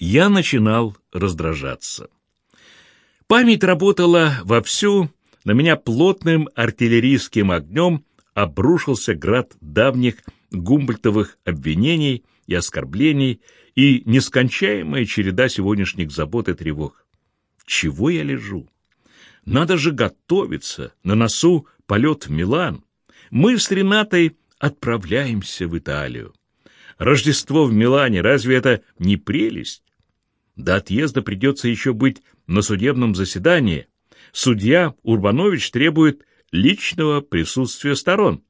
я начинал раздражаться. Память работала вовсю, на меня плотным артиллерийским огнем обрушился град давних гумбольтовых обвинений и оскорблений и нескончаемая череда сегодняшних забот и тревог. Чего я лежу? Надо же готовиться, на носу полет в Милан. Мы с Ренатой отправляемся в Италию. Рождество в Милане, разве это не прелесть? До отъезда придется еще быть на судебном заседании. Судья Урбанович требует личного присутствия сторон.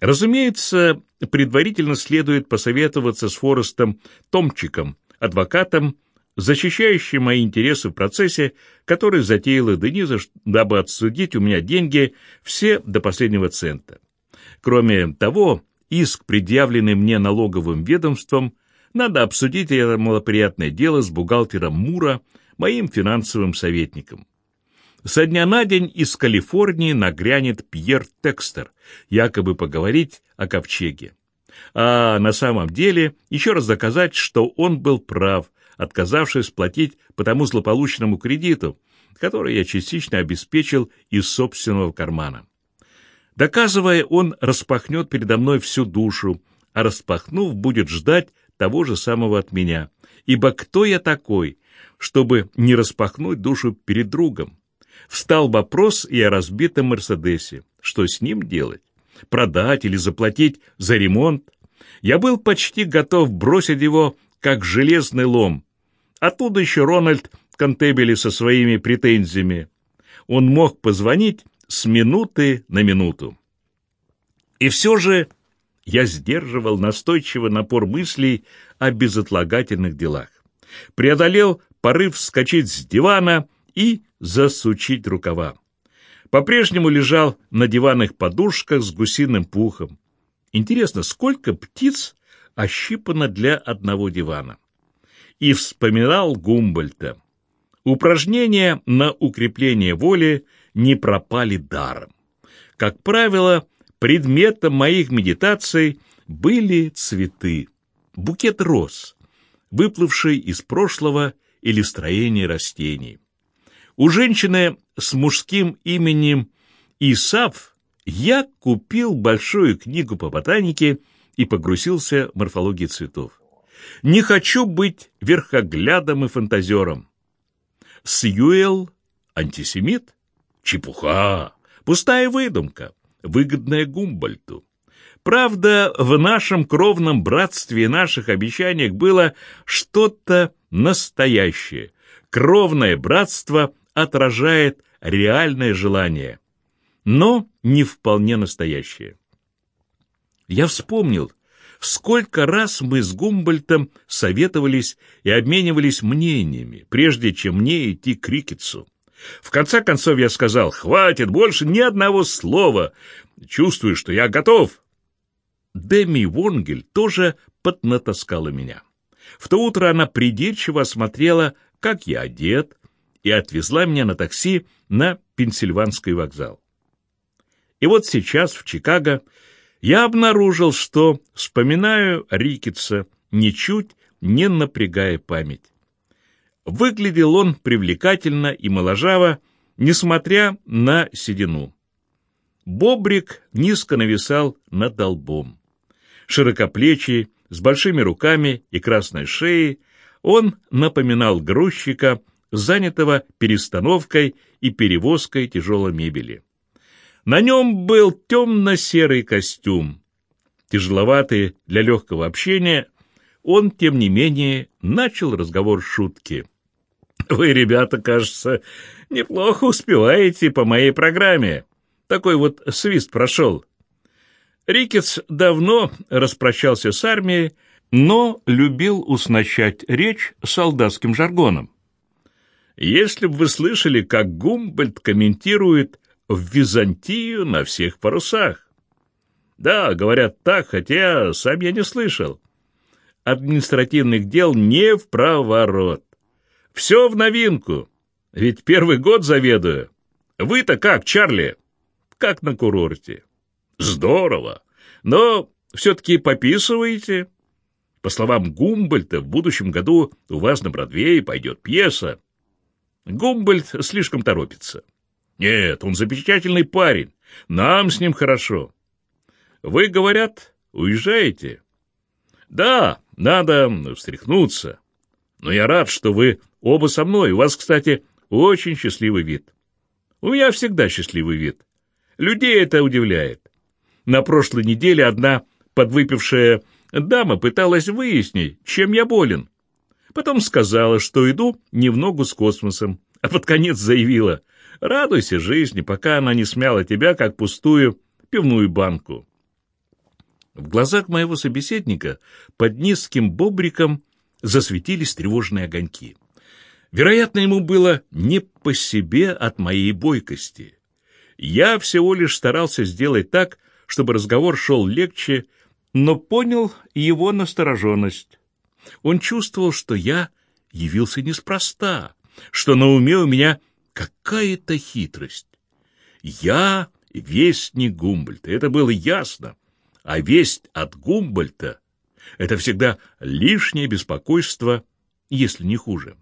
Разумеется, предварительно следует посоветоваться с Форестом Томчиком, адвокатом, защищающим мои интересы в процессе, который затеяла Дениза, дабы отсудить у меня деньги все до последнего цента. Кроме того, иск, предъявленный мне налоговым ведомством, надо обсудить это малоприятное дело с бухгалтером Мура, моим финансовым советником. Со дня на день из Калифорнии нагрянет Пьер Текстер, якобы поговорить о ковчеге. А на самом деле еще раз доказать, что он был прав, отказавшись платить по тому злополучному кредиту, который я частично обеспечил из собственного кармана. Доказывая, он распахнет передо мной всю душу, а распахнув, будет ждать того же самого от меня. Ибо кто я такой, чтобы не распахнуть душу перед другом? Встал вопрос и о разбитом Мерседесе. Что с ним делать? Продать или заплатить за ремонт? Я был почти готов бросить его, как железный лом. Оттуда еще Рональд Контебели со своими претензиями. Он мог позвонить с минуты на минуту. И все же я сдерживал настойчивый напор мыслей о безотлагательных делах. Преодолел порыв вскочить с дивана и засучить рукава. По-прежнему лежал на диванных подушках с гусиным пухом. Интересно, сколько птиц ощипано для одного дивана? И вспоминал Гумбольта. Упражнения на укрепление воли не пропали даром. Как правило, предметом моих медитаций были цветы, букет роз, выплывший из прошлого или строение растений. У женщины с мужским именем Исав я купил большую книгу по ботанике и погрузился в морфологию цветов. Не хочу быть верхоглядом и фантазером. Сьюэлл — антисемит? Чепуха, пустая выдумка, выгодная Гумбольту. Правда, в нашем кровном братстве и наших обещаниях было что-то настоящее. Кровное братство отражает реальное желание, но не вполне настоящее. Я вспомнил, сколько раз мы с Гумбольтом советовались и обменивались мнениями, прежде чем мне идти к Рикетсу. В конце концов я сказал, хватит, больше ни одного слова. Чувствую, что я готов. Деми Вонгель тоже поднатаскала меня. В то утро она придирчиво осмотрела, как я одет, и отвезла меня на такси на Пенсильванский вокзал. И вот сейчас в Чикаго я обнаружил, что вспоминаю Рикетса, ничуть не напрягая память. Выглядел он привлекательно и моложаво, несмотря на седину. Бобрик низко нависал над долбом. Широкоплечий, с большими руками и красной шеей, он напоминал грузчика, занятого перестановкой и перевозкой тяжелой мебели. На нем был темно-серый костюм. Тяжеловатый для легкого общения, он, тем не менее, начал разговор шутки. «Вы, ребята, кажется, неплохо успеваете по моей программе. Такой вот свист прошел». Рикетс давно распрощался с армией, но любил уснащать речь солдатским жаргоном. Если бы вы слышали, как Гумбольд комментирует в Византию на всех парусах. Да, говорят так, хотя сам я не слышал. Административных дел не в проворот. Все в новинку. Ведь первый год заведую. Вы-то как, Чарли? Как на курорте. Здорово. Но все-таки пописываете? По словам Гумбольта, в будущем году у вас на Бродвее пойдет пьеса. Гумбольд слишком торопится. Нет, он замечательный парень. Нам с ним хорошо. Вы, говорят, уезжаете? Да, надо встряхнуться. Но я рад, что вы оба со мной. У вас, кстати, очень счастливый вид. У меня всегда счастливый вид. Людей это удивляет. На прошлой неделе одна подвыпившая дама пыталась выяснить, чем я болен. Потом сказала, что иду не в ногу с космосом, а под конец заявила, радуйся жизни, пока она не смяла тебя, как пустую пивную банку. В глазах моего собеседника под низким бобриком засветились тревожные огоньки. Вероятно, ему было не по себе от моей бойкости. Я всего лишь старался сделать так, чтобы разговор шел легче, но понял его настороженность. Он чувствовал, что я явился неспроста, что на уме у меня какая-то хитрость. Я вестник Гумбольта, это было ясно, а весть от Гумбольта — это всегда лишнее беспокойство, если не хуже.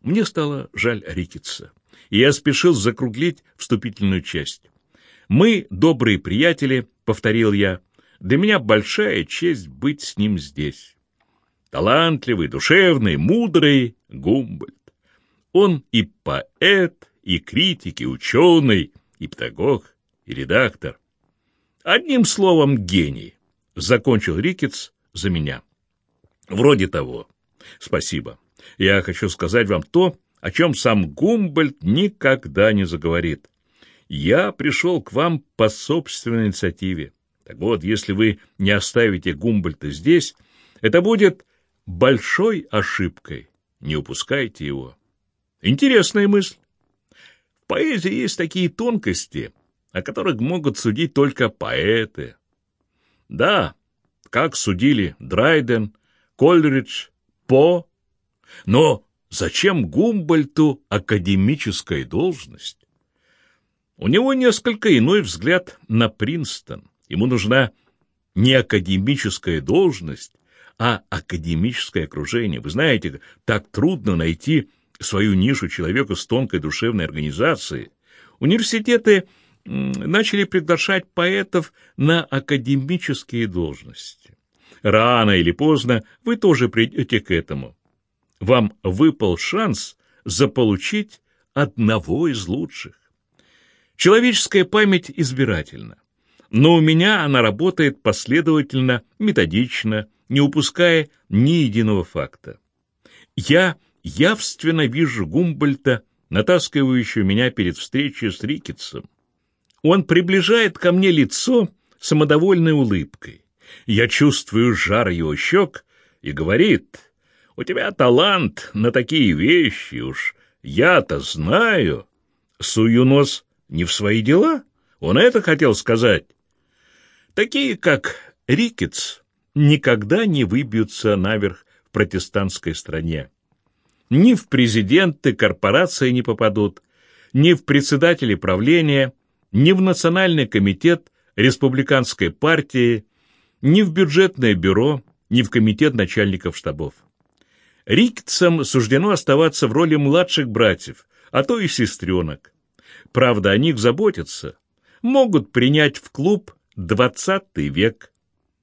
Мне стало жаль Рикетса, и я спешил закруглить вступительную часть. «Мы добрые приятели», — повторил я, — «для меня большая честь быть с ним здесь». Талантливый, душевный, мудрый Гумбольд. Он и поэт, и критик, и ученый, и педагог, и редактор. Одним словом, гений. Закончил Рикетс за меня. Вроде того. Спасибо. Я хочу сказать вам то, о чем сам Гумбольд никогда не заговорит. Я пришел к вам по собственной инициативе. Так вот, если вы не оставите Гумбольта здесь, это будет большой ошибкой. Не упускайте его. Интересная мысль. В поэзии есть такие тонкости, о которых могут судить только поэты. Да, как судили Драйден, Кольридж, По, но зачем Гумбольту академическая должность? У него несколько иной взгляд на Принстон. Ему нужна не академическая должность, а академическое окружение. Вы знаете, так трудно найти свою нишу человека с тонкой душевной организацией. Университеты начали приглашать поэтов на академические должности. Рано или поздно вы тоже придете к этому. Вам выпал шанс заполучить одного из лучших. Человеческая память избирательна, но у меня она работает последовательно, методично, не упуская ни единого факта. Я явственно вижу Гумбольта, натаскивающего меня перед встречей с Рикетсом. Он приближает ко мне лицо самодовольной улыбкой. Я чувствую жар его щек и говорит, «У тебя талант на такие вещи уж, я-то знаю». Сую нос не в свои дела, он это хотел сказать. Такие, как Рикетс, никогда не выбьются наверх в протестантской стране. Ни в президенты корпорации не попадут, ни в председатели правления, ни в Национальный комитет республиканской партии, ни в бюджетное бюро, ни в комитет начальников штабов. Рикцам суждено оставаться в роли младших братьев, а то и сестренок. Правда, о них заботятся, могут принять в клуб двадцатый век,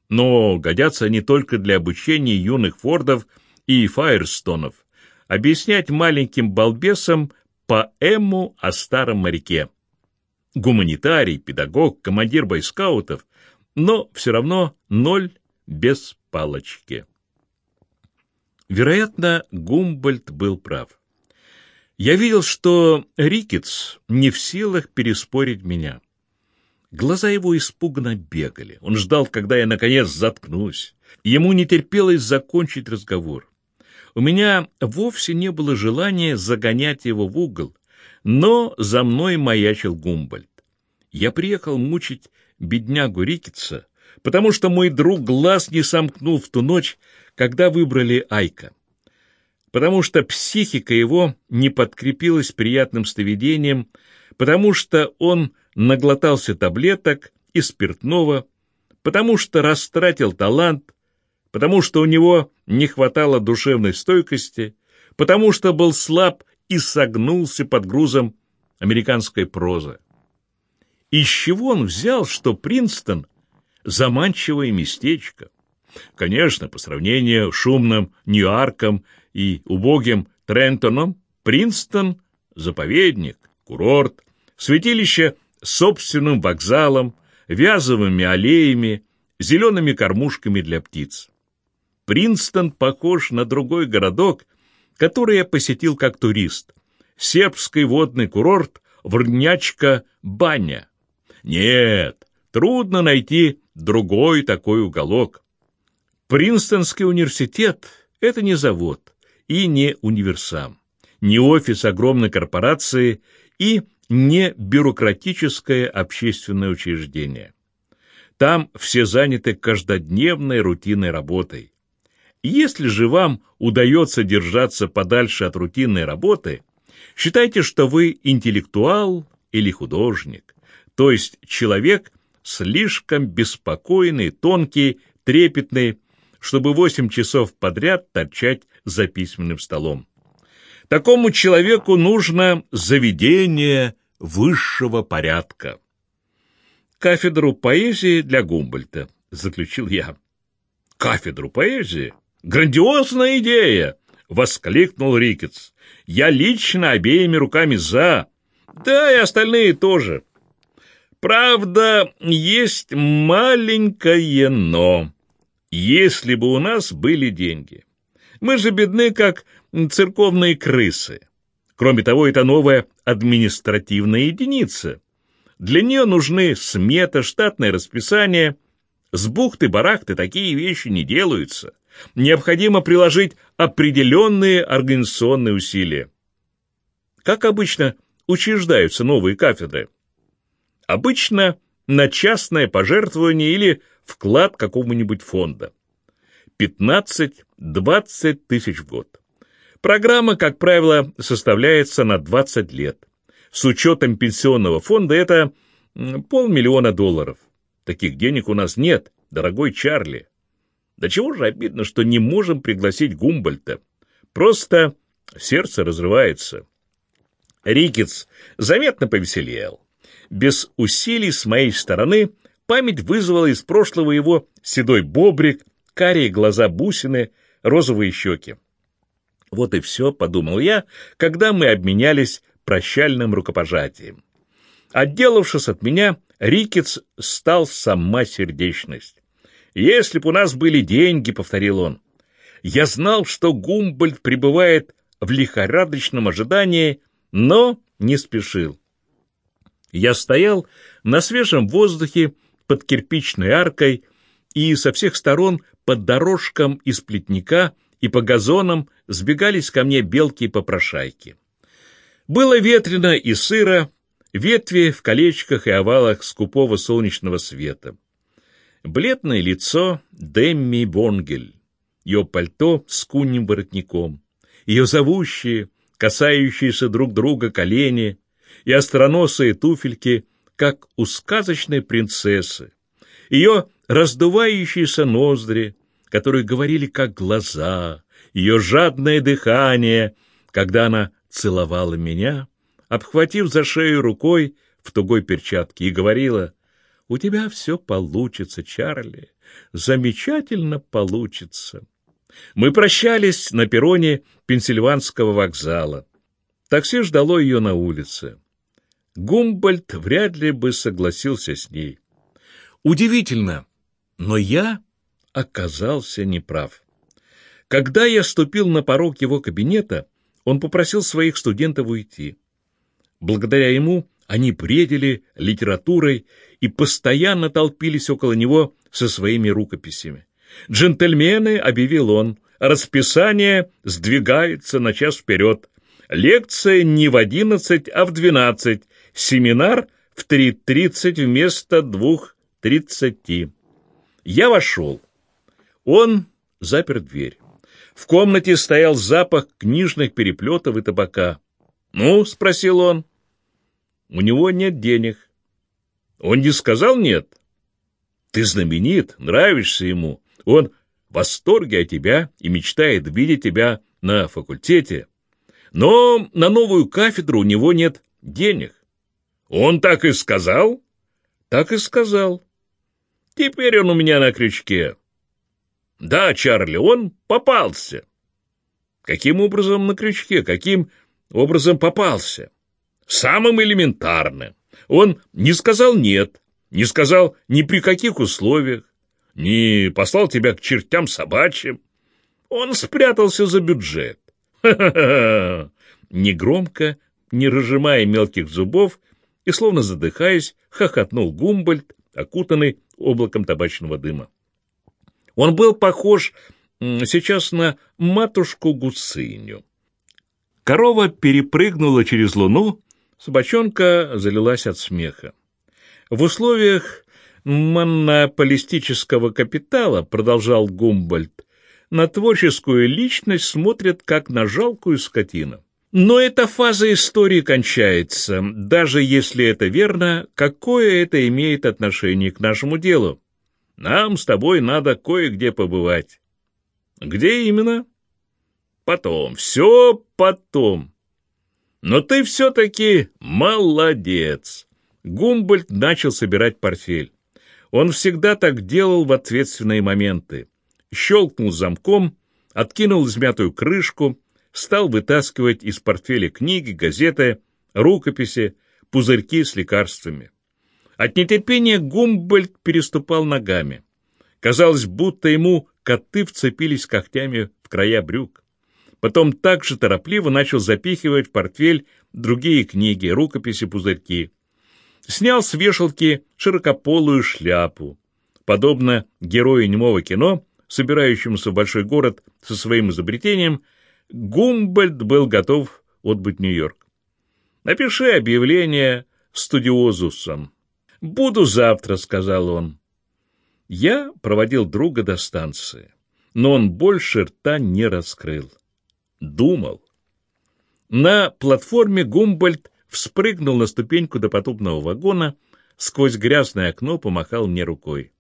но годятся они только для обучения юных фордов и фаерстонов, объяснять маленьким балбесам поэму о старом моряке. Гуманитарий, педагог, командир бойскаутов, но все равно ноль без палочки. Вероятно, Гумбольд был прав. Я видел, что Рикетс не в силах переспорить меня. Глаза его испуганно бегали. Он ждал, когда я, наконец, заткнусь. Ему не терпелось закончить разговор. У меня вовсе не было желания загонять его в угол, но за мной маячил Гумбольд. Я приехал мучить беднягу Рикетса, потому что мой друг глаз не сомкнул в ту ночь, когда выбрали Айка. Потому что психика его не подкрепилась приятным сновидением, потому что он наглотался таблеток и спиртного, потому что растратил талант, потому что у него не хватало душевной стойкости, потому что был слаб и согнулся под грузом американской прозы. Из чего он взял, что Принстон — заманчивое местечко? Конечно, по сравнению с шумным Ньюарком и убогим Трентоном, Принстон — заповедник, курорт, святилище с собственным вокзалом, вязовыми аллеями, зелеными кормушками для птиц. Принстон похож на другой городок, который я посетил как турист. Сербский водный курорт Врнячка-Баня. Нет, трудно найти другой такой уголок. Принстонский университет – это не завод и не универсам, не офис огромной корпорации и не бюрократическое общественное учреждение. Там все заняты каждодневной рутинной работой. Если же вам удается держаться подальше от рутинной работы, считайте, что вы интеллектуал или художник, то есть человек слишком беспокойный, тонкий, трепетный, чтобы восемь часов подряд торчать за письменным столом. Такому человеку нужно заведение высшего порядка. Кафедру поэзии для Гумбольта, заключил я. Кафедру поэзии? Грандиозная идея! Воскликнул Рикетс. Я лично обеими руками за. Да, и остальные тоже. Правда, есть маленькое «но». Если бы у нас были деньги. Мы же бедны, как церковные крысы. Кроме того, это новая административная единица. Для нее нужны смета, штатное расписание. С бухты-барахты такие вещи не делаются. Необходимо приложить определенные организационные усилия. Как обычно учреждаются новые кафедры? Обычно на частное пожертвование или вклад какого-нибудь фонда. 15-20 тысяч в год. Программа, как правило, составляется на 20 лет. С учетом пенсионного фонда это полмиллиона долларов. Таких денег у нас нет, дорогой Чарли. Да чего же обидно, что не можем пригласить Гумбольта. Просто сердце разрывается. Рикетс заметно повеселел. Без усилий с моей стороны память вызвала из прошлого его седой бобрик, карие глаза бусины, розовые щеки. Вот и все, подумал я, когда мы обменялись прощальным рукопожатием. Отделавшись от меня, Рикетс стал сама сердечность. «Если б у нас были деньги», — повторил он, — «я знал, что Гумбольд пребывает в лихорадочном ожидании, но не спешил. Я стоял на свежем воздухе под кирпичной аркой и со всех сторон под дорожкам из плетника и по газонам сбегались ко мне белки-попрошайки. Было ветрено и сыро, ветви в колечках и овалах скупого солнечного света. Бледное лицо Демми Бонгель, ее пальто с кунним воротником, ее зовущие, касающиеся друг друга колени и остроносые туфельки, как у сказочной принцессы, ее раздувающиеся ноздри, которые говорили как глаза, ее жадное дыхание, когда она целовала меня, обхватив за шею рукой в тугой перчатке, и говорила, «У тебя все получится, Чарли, замечательно получится». Мы прощались на перроне Пенсильванского вокзала. Такси ждало ее на улице. Гумбольд вряд ли бы согласился с ней. Удивительно, но я оказался неправ. Когда я ступил на порог его кабинета, он попросил своих студентов уйти. Благодаря ему они бредили литературой и постоянно толпились около него со своими рукописями. «Джентльмены», — объявил он, — «расписание сдвигается на час вперед. Лекция не в одиннадцать, а в двенадцать. Семинар в три тридцать вместо двух тридцати». Я вошел. Он запер дверь. В комнате стоял запах книжных переплетов и табака. «Ну?» — спросил он. «У него нет денег». «Он не сказал нет?» «Ты знаменит, нравишься ему. Он в восторге от тебя и мечтает видеть тебя на факультете. Но на новую кафедру у него нет денег. Он так и сказал? Так и сказал. Теперь он у меня на крючке. Да, Чарли, он попался. Каким образом на крючке? Каким образом попался? Самым элементарным. Он не сказал «нет», не сказал ни при каких условиях, не послал тебя к чертям собачьим. Он спрятался за бюджет. Ха-ха-ха! Негромко, не разжимая мелких зубов и словно задыхаясь, хохотнул Гумбольд, окутанный облаком табачного дыма. Он был похож сейчас на матушку Гуциню. Корова перепрыгнула через луну, собачонка залилась от смеха. В условиях монополистического капитала, продолжал Гумбольд, на творческую личность смотрят как на жалкую скотину. Но эта фаза истории кончается, даже если это верно, какое это имеет отношение к нашему делу. Нам с тобой надо кое-где побывать. Где именно? Потом, все потом. Но ты все-таки молодец. Гумбольд начал собирать портфель. Он всегда так делал в ответственные моменты. Щелкнул замком, откинул измятую крышку, стал вытаскивать из портфеля книги, газеты, рукописи, пузырьки с лекарствами. От нетерпения Гумбольд переступал ногами. Казалось, будто ему коты вцепились когтями в края брюк. Потом так же торопливо начал запихивать в портфель другие книги, рукописи, пузырьки снял с вешалки широкополую шляпу. Подобно герою немого кино, собирающемуся в большой город со своим изобретением, Гумбольд был готов отбыть Нью-Йорк. «Напиши объявление студиозусом». «Буду завтра», — сказал он. Я проводил друга до станции, но он больше рта не раскрыл. Думал. На платформе Гумбольд вспрыгнул на ступеньку допотопного вагона, сквозь грязное окно помахал мне рукой.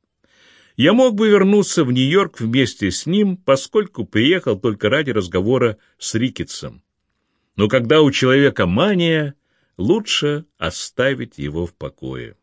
Я мог бы вернуться в Нью-Йорк вместе с ним, поскольку приехал только ради разговора с Рикетсом. Но когда у человека мания, лучше оставить его в покое.